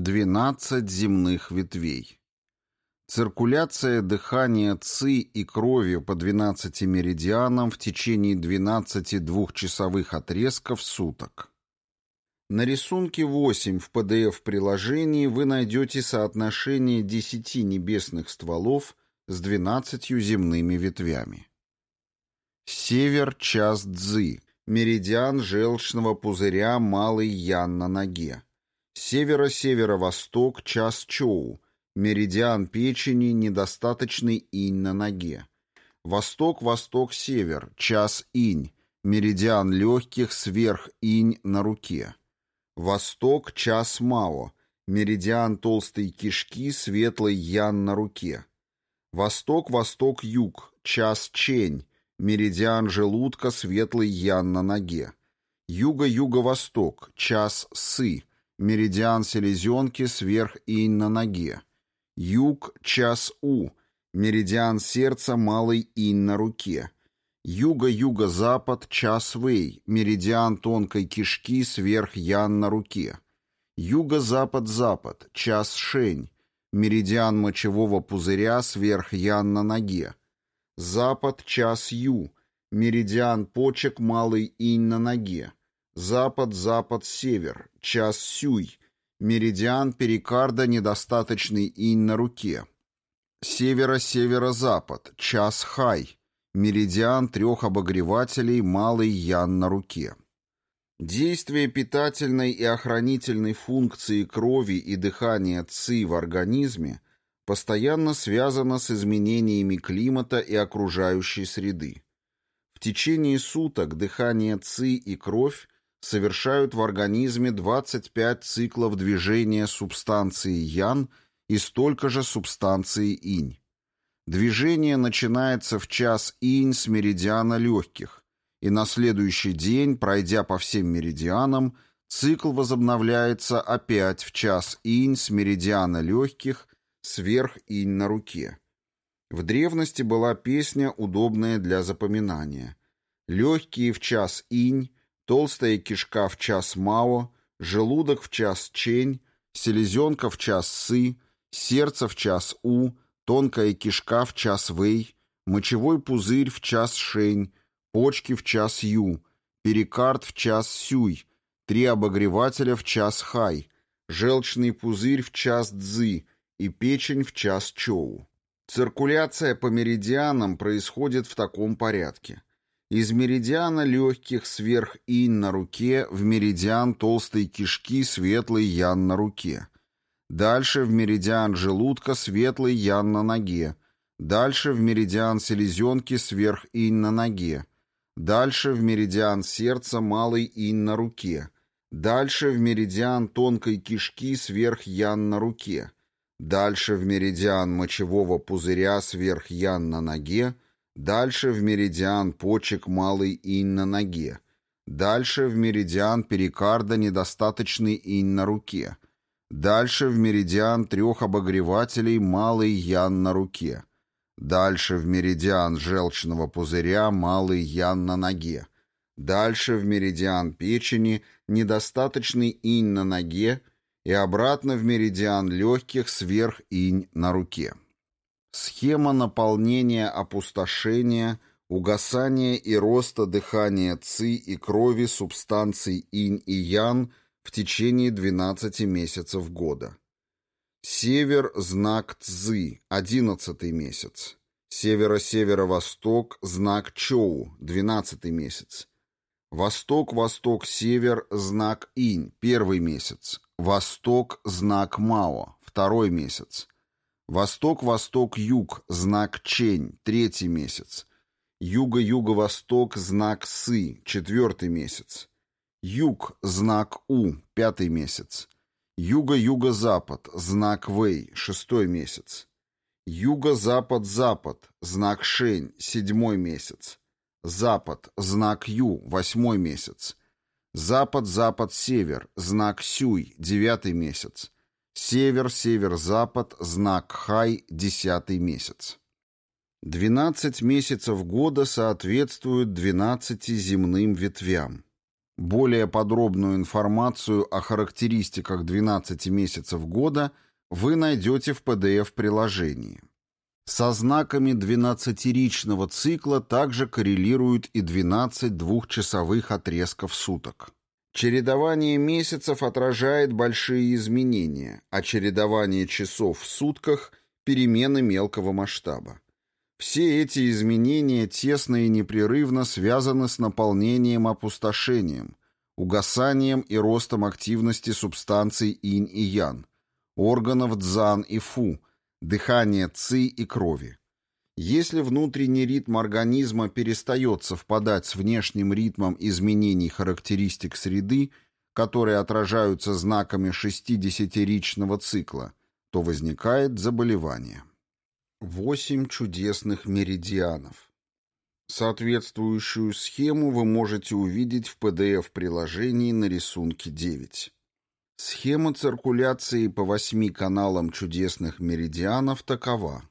12 земных ветвей. Циркуляция дыхания ЦИ и крови по 12 меридианам в течение 12 двухчасовых отрезков суток. На рисунке 8 в PDF-приложении вы найдете соотношение 10 небесных стволов с 12 земными ветвями. Север час Цзы, меридиан желчного пузыря Малый Ян на ноге. Северо-северо-восток час Чоу, меридиан печени, недостаточный инь на ноге. Восток-восток-север, час инь, меридиан легких, сверх инь на руке. Восток, час мао, меридиан толстой кишки, светлый ян на руке. Восток-восток-юг, час чень, меридиан желудка, светлый ян на ноге. Юго-юго-восток, час сы, меридиан селезенки, сверх инь на ноге. Юг, час У, меридиан сердца, малый инь на руке. Юго-юго-запад, час Вэй, меридиан тонкой кишки, сверх Ян на руке. Юго-запад-запад, час Шень, меридиан мочевого пузыря, сверх Ян на ноге. Запад, час Ю, меридиан почек, малый инь на ноге. Запад-запад-север, час Сюй, меридиан перикарда, недостаточный инь на руке. Северо-северо-запад, час Хай, меридиан трех обогревателей, малый ян на руке. Действие питательной и охранительной функции крови и дыхания ЦИ в организме постоянно связано с изменениями климата и окружающей среды. В течение суток дыхание ЦИ и кровь совершают в организме 25 циклов движения субстанции ян и столько же субстанции инь. Движение начинается в час инь с меридиана легких, и на следующий день, пройдя по всем меридианам, цикл возобновляется опять в час инь с меридиана легких сверх инь на руке. В древности была песня, удобная для запоминания. Легкие в час инь, толстая кишка в час мао, желудок в час чень, селезенка в час сы, сердце в час у, тонкая кишка в час вэй, мочевой пузырь в час шень, почки в час ю, перикард в час сюй, три обогревателя в час хай, желчный пузырь в час дзы и печень в час чоу. Циркуляция по меридианам происходит в таком порядке. Из меридиана легких сверх инь на руке в меридиан толстой кишки светлый ян на руке. Дальше в меридиан желудка светлый ян на ноге. Дальше в меридиан селезенки сверх инь на ноге. Дальше в меридиан сердца малый инь на руке. Дальше в меридиан тонкой кишки сверх ян на руке. Дальше в меридиан мочевого пузыря сверх ян на ноге. Дальше в меридиан почек малый инь на ноге. Дальше в меридиан перикарда недостаточный инь на руке. Дальше в меридиан трех обогревателей малый ян на руке. Дальше в меридиан желчного пузыря малый ян на ноге. Дальше в меридиан печени недостаточный инь на ноге и обратно в меридиан легких сверх инь на руке. Схема наполнения опустошения, угасания и роста дыхания ци и крови субстанций инь и ян в течение 12 месяцев года. Север – знак Цзы, 11 месяц. Северо-северо-восток – знак Чоу, 12 месяц. Восток-восток-север – знак Инь, первый месяц. Восток – знак Мао, второй месяц. Восток-восток-юг, знак Чень, третий месяц. Юго-юго-восток, знак Сы, четвертый месяц. Юг, знак У, пятый месяц. Юго-юго-запад, знак Вэй, шестой месяц. Юго-запад-запад, знак Шень, седьмой месяц. Запад, знак Ю, восьмой месяц. Запад-запад-север, знак Сюй, девятый месяц. Север-север-запад, знак Хай, десятый месяц. Двенадцать месяцев года соответствуют двенадцати земным ветвям. Более подробную информацию о характеристиках 12 месяцев года вы найдете в PDF-приложении. Со знаками 12-ричного цикла также коррелируют и 12 двухчасовых отрезков суток. Чередование месяцев отражает большие изменения, а чередование часов в сутках – перемены мелкого масштаба. Все эти изменения тесно и непрерывно связаны с наполнением опустошением, угасанием и ростом активности субстанций инь и ян, органов дзан и фу, дыхания ци и крови. Если внутренний ритм организма перестает совпадать с внешним ритмом изменений характеристик среды, которые отражаются знаками 60-ричного цикла, то возникает заболевание. Восемь чудесных меридианов. Соответствующую схему вы можете увидеть в PDF-приложении на рисунке 9. Схема циркуляции по восьми каналам чудесных меридианов такова.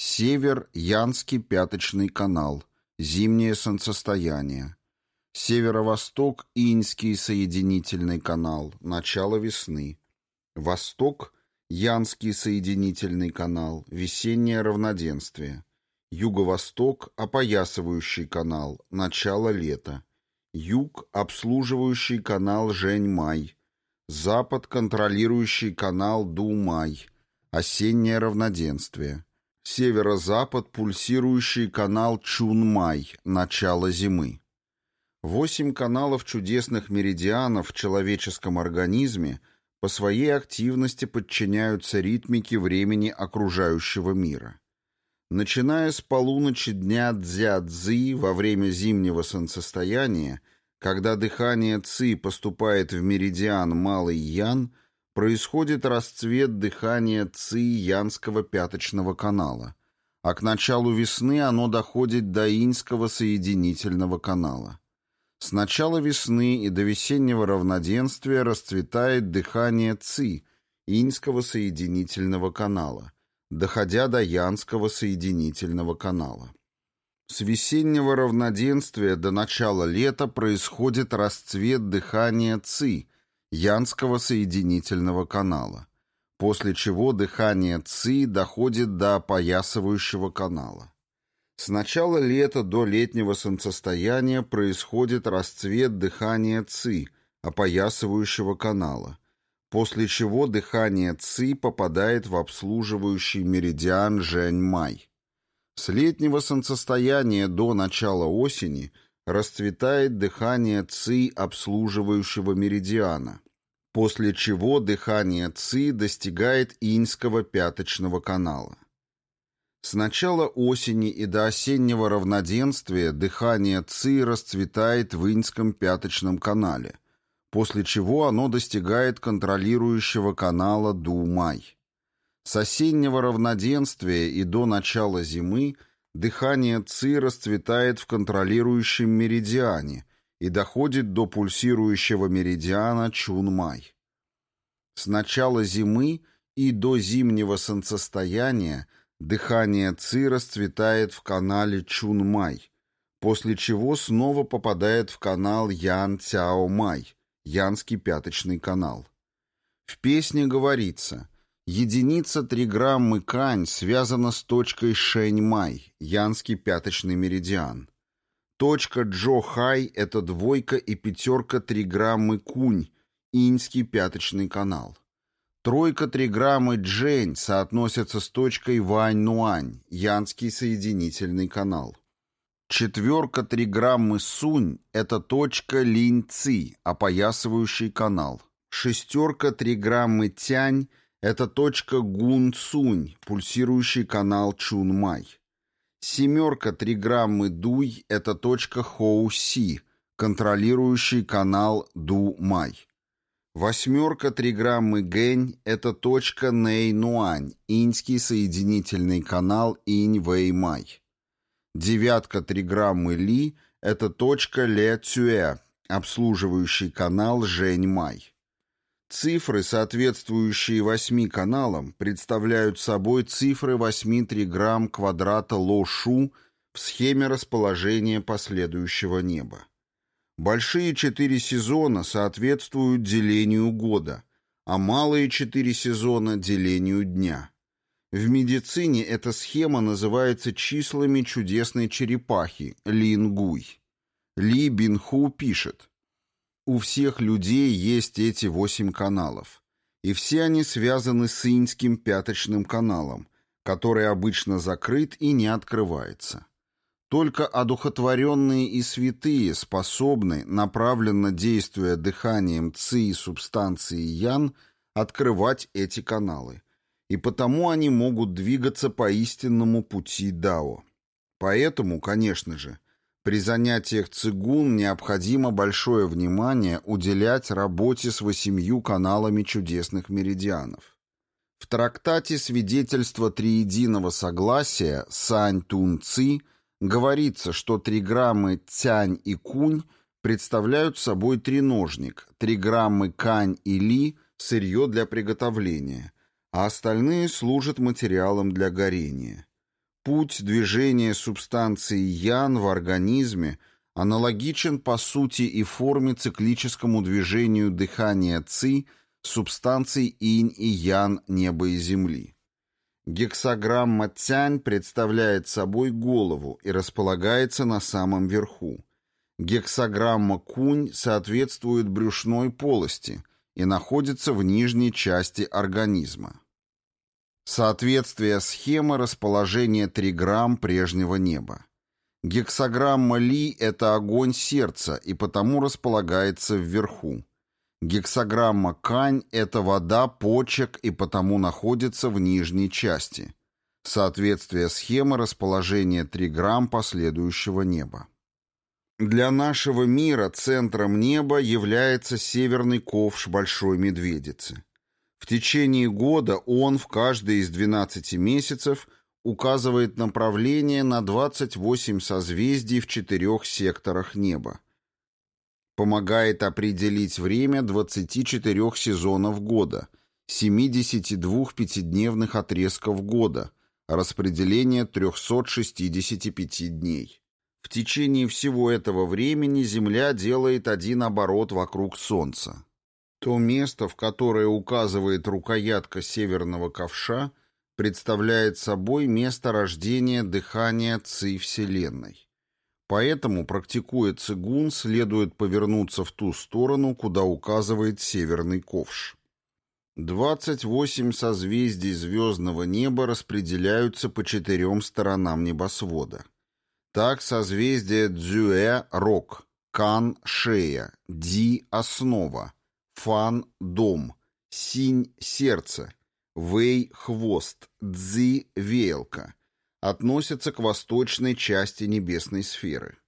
Север – Янский пяточный канал, зимнее солнцестояние. Северо-восток – Инский соединительный канал, начало весны. Восток – Янский соединительный канал, весеннее равноденствие. Юго-восток – опоясывающий канал, начало лета. Юг – обслуживающий канал Жень-Май. Запад – контролирующий канал Ду-Май, осеннее равноденствие. Северо-запад пульсирующий канал Чунмай, начало зимы. Восемь каналов чудесных меридианов в человеческом организме по своей активности подчиняются ритмике времени окружающего мира. Начиная с полуночи дня Дзя-Цзи во время зимнего солнцестояния, когда дыхание Ци поступает в меридиан Малый Ян – происходит расцвет дыхания ци Янского пяточного канала, а к началу весны оно доходит до Инского соединительного канала. С начала весны и до весеннего равноденствия расцветает дыхание ци Инского соединительного канала, доходя до Янского соединительного канала. С весеннего равноденствия до начала лета происходит расцвет дыхания ци Янского соединительного канала, после чего дыхание ЦИ доходит до опоясывающего канала. С начала лета до летнего солнцестояния происходит расцвет дыхания ЦИ, опоясывающего канала, после чего дыхание ЦИ попадает в обслуживающий меридиан Жень-Май. С летнего солнцестояния до начала осени – расцветает дыхание ЦИ обслуживающего меридиана, после чего дыхание ЦИ достигает иньского пяточного канала. С начала осени и до осеннего равноденствия дыхание ЦИ расцветает в иньском пяточном канале, после чего оно достигает контролирующего канала Ду-Май. С осеннего равноденствия и до начала зимы – Дыхание ЦИ расцветает в контролирующем меридиане и доходит до пульсирующего меридиана Чунмай. С начала зимы и до зимнего солнцестояния дыхание ЦИ расцветает в канале Чунмай, после чего снова попадает в канал Ян Цяо Май, Янский пяточный канал. В песне говорится – Единица 3 граммы кань связана с точкой Шэньмай, янский пяточный меридиан. Точка Джо-Хай – это двойка и пятерка 3 граммы кунь, иньский пяточный канал. Тройка 3 граммы Джень соотносится с точкой Вань-Нуань, янский соединительный канал. Четверка 3 граммы Сунь – это точка Линь-Ци, опоясывающий канал. Шестерка 3 граммы Тянь – это точка Гун-Цунь, пульсирующий канал Чун-Май. Семерка 3 граммы Дуй – это точка Хоу-Си, контролирующий канал Ду-Май. Восьмерка 3 граммы Гэнь – это точка Нэй-Нуань, иньский соединительный канал Инь-Вэй-Май. Девятка 3 граммы Ли – это точка Ле-Цюэ, обслуживающий канал Жень-Май. Цифры, соответствующие восьми каналам, представляют собой цифры восьми триграмм квадрата Ло-Шу в схеме расположения последующего неба. Большие четыре сезона соответствуют делению года, а малые четыре сезона – делению дня. В медицине эта схема называется числами чудесной черепахи – лингуй. Ли Бинху пишет, «У всех людей есть эти восемь каналов, и все они связаны с иньским пяточным каналом, который обычно закрыт и не открывается. Только одухотворенные и святые способны, направленно действуя дыханием ци и субстанции ян, открывать эти каналы, и потому они могут двигаться по истинному пути дао. Поэтому, конечно же, при занятиях цигун необходимо большое внимание уделять работе с восемью каналами чудесных меридианов. В трактате «Свидетельство триединого согласия» Сань Тун Ци – Говорится, что триграммы тянь и кунь представляют собой треножник, триграммы кань и ли – сырье для приготовления, а остальные служат материалом для горения. Путь движения субстанции ян в организме аналогичен по сути и форме циклическому движению дыхания ци субстанций инь и ян неба и земли. Гексограмма тянь представляет собой голову и располагается на самом верху. Гексограмма кунь соответствует брюшной полости и находится в нижней части организма. Соответствие схемы расположения триграмм прежнего неба. Гексограмма Ли – это огонь сердца и потому располагается вверху. Гексограмма Кань – это вода почек и потому находится в нижней части. Соответствие схемы расположения триграмм последующего неба. Для нашего мира центром неба является северный ковш Большой Медведицы. В течение года он в каждый из 12 месяцев указывает направление на 28 созвездий в четырех секторах неба помогает определить время 24 сезонов года, 72 пятидневных отрезков года, распределение 365 дней. В течение всего этого времени Земля делает один оборот вокруг Солнца. То место, в которое указывает рукоятка северного ковша, представляет собой место рождения дыхания Ци Вселенной. Поэтому, практикуя цигун, следует повернуться в ту сторону, куда указывает северный ковш. 28 созвездий звездного неба распределяются по четырем сторонам небосвода. Так созвездие Дзюэ – рог, Кан – шея, Ди – основа, Фан – дом, Синь – сердце, Вэй – хвост, Цзи – веялка – относятся к восточной части небесной сферы.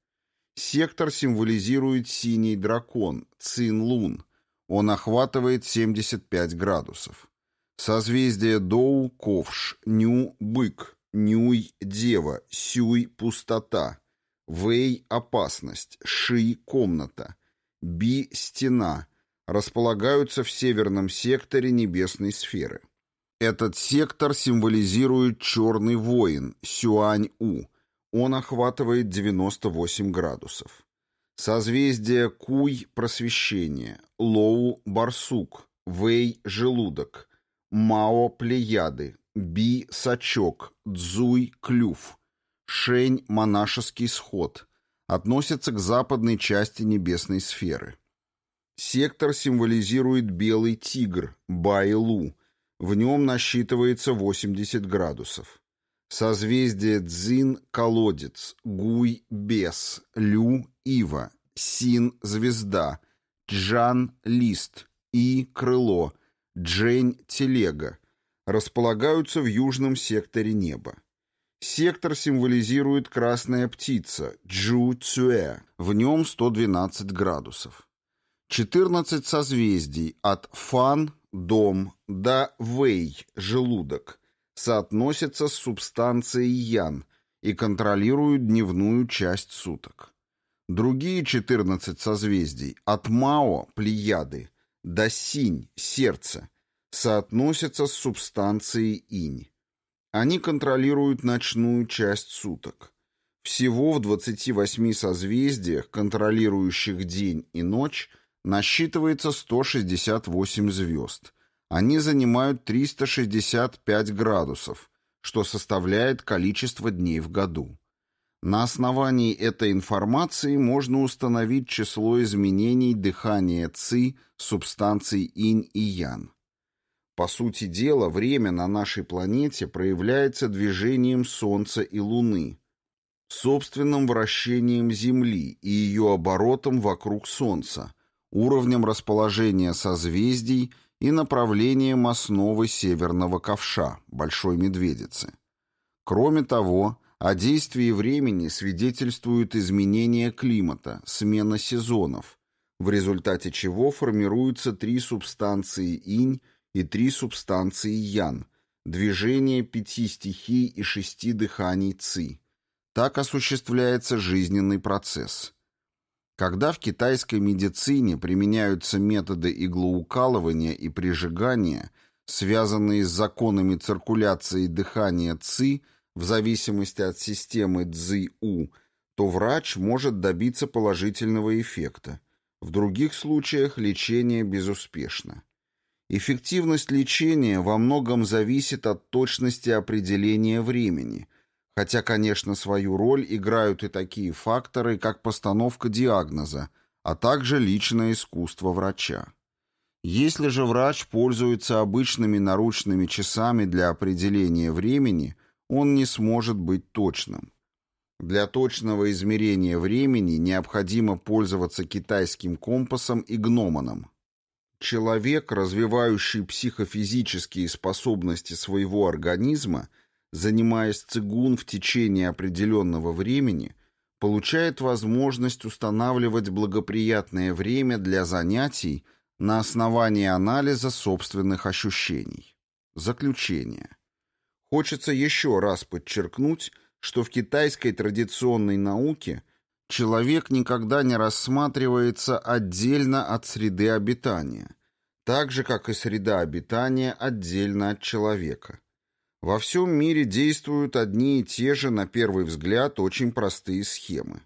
Сектор символизирует синий дракон, Цин-Лун. Он охватывает 75 градусов. Созвездие Доу – ковш, Ню – бык, Нюй – дева, Сюй – пустота, Вэй – опасность, Ши – комната, Би – стена, располагаются в северном секторе небесной сферы. Этот сектор символизирует черный воин, Сюань-У. Он охватывает 98 градусов. Созвездие Куй – просвещение, Лоу – барсук, Вэй – желудок, Мао – плеяды, Би – сачок, Цзуй – клюв, Шень – монашеский сход. Относится к западной части небесной сферы. Сектор символизирует белый тигр, Байлу, в нем насчитывается 80 градусов. Созвездие Дзин – колодец, Гуй – бес, Лю – ива, Син – звезда, Джан – лист, И – крыло, Джень – телега. Располагаются в южном секторе неба. Сектор символизирует красная птица, Джу Цюэ. В нем 112 градусов. 14 созвездий от Фан дом, да вэй, желудок, соотносятся с субстанцией ян и контролируют дневную часть суток. Другие 14 созвездий от Мао, Плеяды, до Синь, Сердце, соотносятся с субстанцией инь. Они контролируют ночную часть суток. Всего в 28 созвездиях, контролирующих день и ночь, насчитывается 168 звезд. Они занимают 365 градусов, что составляет количество дней в году. На основании этой информации можно установить число изменений дыхания ЦИ субстанций инь и ян. По сути дела, время на нашей планете проявляется движением Солнца и Луны, собственным вращением Земли и ее оборотом вокруг Солнца, уровнем расположения созвездий и направлением основы Северного Ковша, Большой Медведицы. Кроме того, о действии времени свидетельствуют изменения климата, смена сезонов, в результате чего формируются три субстанции инь и три субстанции ян, движение пяти стихий и шести дыханий ци. Так осуществляется жизненный процесс. Когда в китайской медицине применяются методы иглоукалывания и прижигания, связанные с законами циркуляции дыхания ци в зависимости от системы цзи-у, то врач может добиться положительного эффекта. В других случаях лечение безуспешно. Эффективность лечения во многом зависит от точности определения времени, хотя, конечно, свою роль играют и такие факторы, как постановка диагноза, а также личное искусство врача. Если же врач пользуется обычными наручными часами для определения времени, он не сможет быть точным. Для точного измерения времени необходимо пользоваться китайским компасом и гномоном. Человек, развивающий психофизические способности своего организма, занимаясь цигун в течение определенного времени, получает возможность устанавливать благоприятное время для занятий на основании анализа собственных ощущений. Заключение. Хочется еще раз подчеркнуть, что в китайской традиционной науке Человек никогда не рассматривается отдельно от среды обитания, так же, как и среда обитания отдельно от человека. Во всем мире действуют одни и те же, на первый взгляд, очень простые схемы.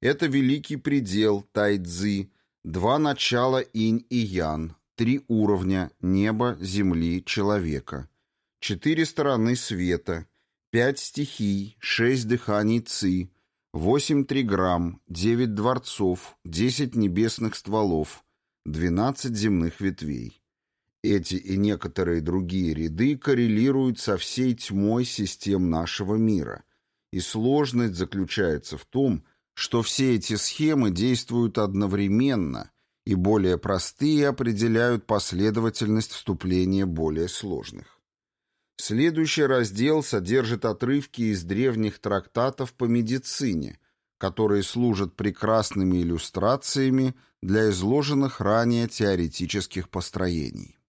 Это великий предел Тайцзи, два начала инь и ян, три уровня – неба, земли, человека, четыре стороны света, пять стихий, шесть дыханий ци – Восемь триграмм, девять дворцов, десять небесных стволов, двенадцать земных ветвей. Эти и некоторые другие ряды коррелируют со всей тьмой систем нашего мира, и сложность заключается в том, что все эти схемы действуют одновременно, и более простые определяют последовательность вступления более сложных. Следующий раздел содержит отрывки из древних трактатов по медицине, которые служат прекрасными иллюстрациями для изложенных ранее теоретических построений.